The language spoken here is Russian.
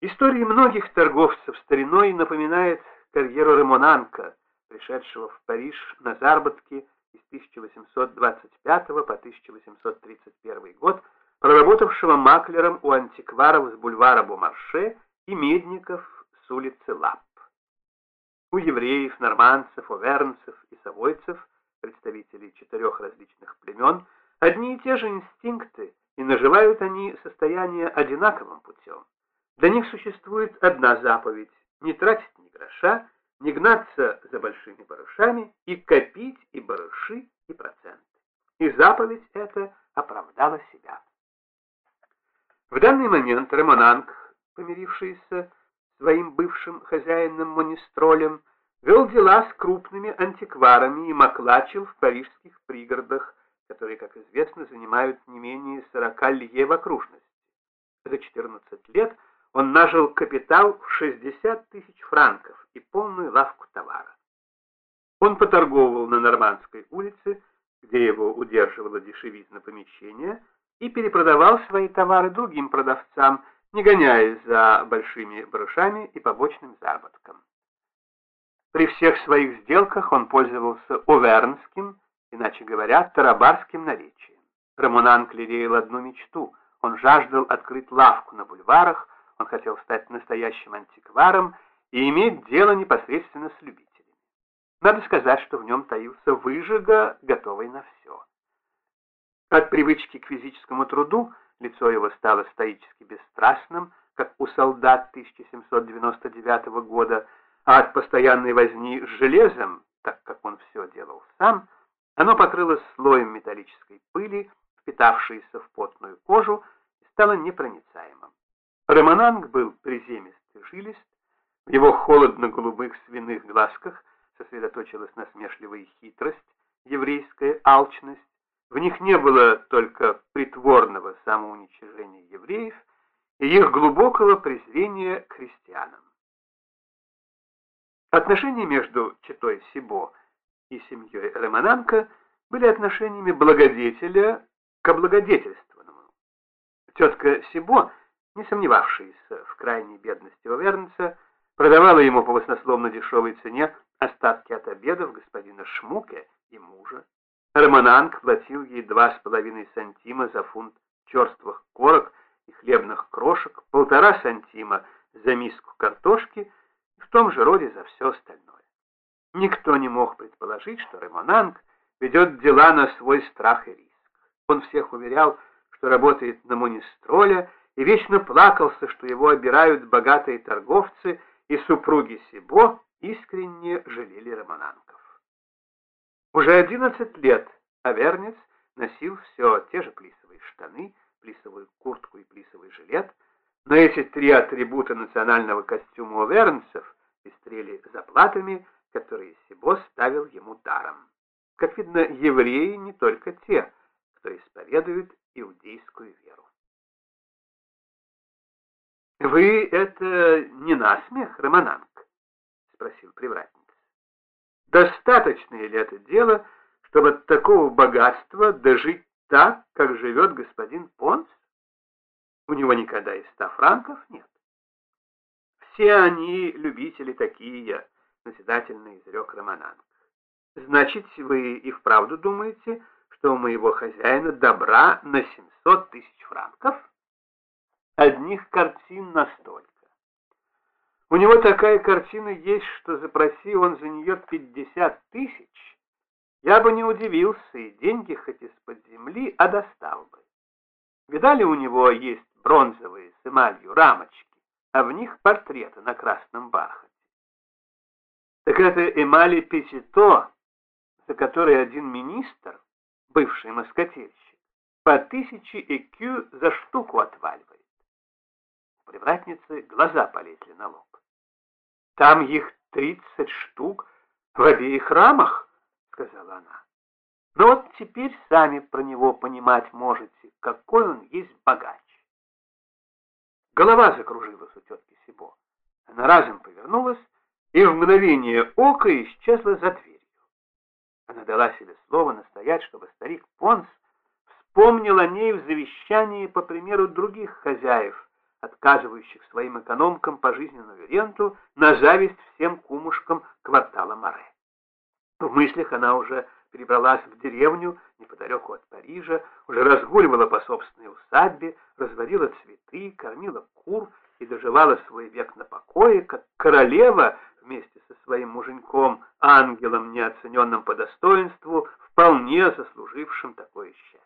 Истории многих торговцев стариной напоминает карьеру Ремонанка, пришедшего в Париж на заработки из 1825 по 1831 год, проработавшего маклером у антикваров с бульвара Бумарше и медников с улицы Лап. У евреев, нормандцев, овернцев и совойцев, представителей четырех различных племен, одни и те же инстинкты, и наживают они состояние одинаковым. Для них существует одна заповедь – не тратить ни гроша, не гнаться за большими барышами и копить и барыши, и проценты. И заповедь эта оправдала себя. В данный момент Ремонанг, помирившийся своим бывшим хозяином Монистролем, вел дела с крупными антикварами и маклачил в парижских пригородах, которые, как известно, занимают не менее 40 лье в окружности. За 14 лет – он нажил капитал в 60 тысяч франков и полную лавку товара. Он поторговывал на Нормандской улице, где его удерживало дешевизна помещения, и перепродавал свои товары другим продавцам, не гоняясь за большими барышами и побочным заработком. При всех своих сделках он пользовался овернским, иначе говоря, тарабарским наречием. Рамонан клеил одну мечту. Он жаждал открыть лавку на бульварах, он хотел стать настоящим антикваром и иметь дело непосредственно с любителями. Надо сказать, что в нем таился выжига, готовый на все. От привычки к физическому труду лицо его стало стоически бесстрастным, как у солдат 1799 года, а от постоянной возни с железом, так как он все делал сам, оно покрылось слоем металлической пыли, впитавшейся в потную кожу, и стало непроницаемым. Романанг был приземист и жилист, в его холодно-голубых свиных глазках сосредоточилась насмешливая хитрость, еврейская алчность, в них не было только притворного самоуничижения евреев и их глубокого презрения к христианам. Отношения между Читой Сибо и семьей Романанка были отношениями благодетеля к облагодетельствованному. Тетка Сибо не сомневавшаяся в крайней бедности Овернца, продавала ему по баснословно дешевой цене остатки от обедов господина Шмуке и мужа. Романанг платил ей два с половиной сантима за фунт черствых корок и хлебных крошек, полтора сантима за миску картошки и в том же роде за все остальное. Никто не мог предположить, что Романанг ведет дела на свой страх и риск. Он всех уверял, что работает на Монистроля и вечно плакался, что его обирают богатые торговцы, и супруги Сибо искренне жалели романанков. Уже одиннадцать лет Авернец носил все те же плисовые штаны, плисовую куртку и плисовый жилет, но эти три атрибута национального костюма авернцев пестрели заплатами, которые Сибо ставил ему даром. Как видно, евреи не только те, кто исповедует иудейскую веру. «Вы это не насмех, Романанг?» — спросил привратник. «Достаточно ли это дело, чтобы от такого богатства дожить так, как живет господин Понс? У него никогда и ста франков нет. Все они любители такие, — назидательно изрек Романанг. Значит, вы и вправду думаете, что у моего хозяина добра на семьсот тысяч франков?» Одних картин настолько. У него такая картина есть, что запроси он за нее 50 тысяч, я бы не удивился, и деньги хоть из-под земли, а достал бы. Видали, у него есть бронзовые с эмалью рамочки, а в них портреты на красном бархате. Так это эмали Песито, за которой один министр, бывший москотельщик, по тысяче ЭКЮ за штуку отваливает привратницы глаза полезли на лоб. «Там их тридцать штук в обеих рамах», — сказала она. «Но вот теперь сами про него понимать можете, какой он есть богач». Голова закружилась у тетки Сибо. Она разом повернулась и в мгновение ока исчезла за дверью. Она дала себе слово настоять, чтобы старик Понс вспомнил о ней в завещании по примеру других хозяев, отказывающих своим экономкам пожизненную ренту на зависть всем кумушкам квартала Море. В мыслях она уже перебралась в деревню неподалеку от Парижа, уже разгуливала по собственной усадьбе, разводила цветы, кормила кур и доживала свой век на покое, как королева вместе со своим муженьком, ангелом, неоцененным по достоинству, вполне заслужившим такое счастье.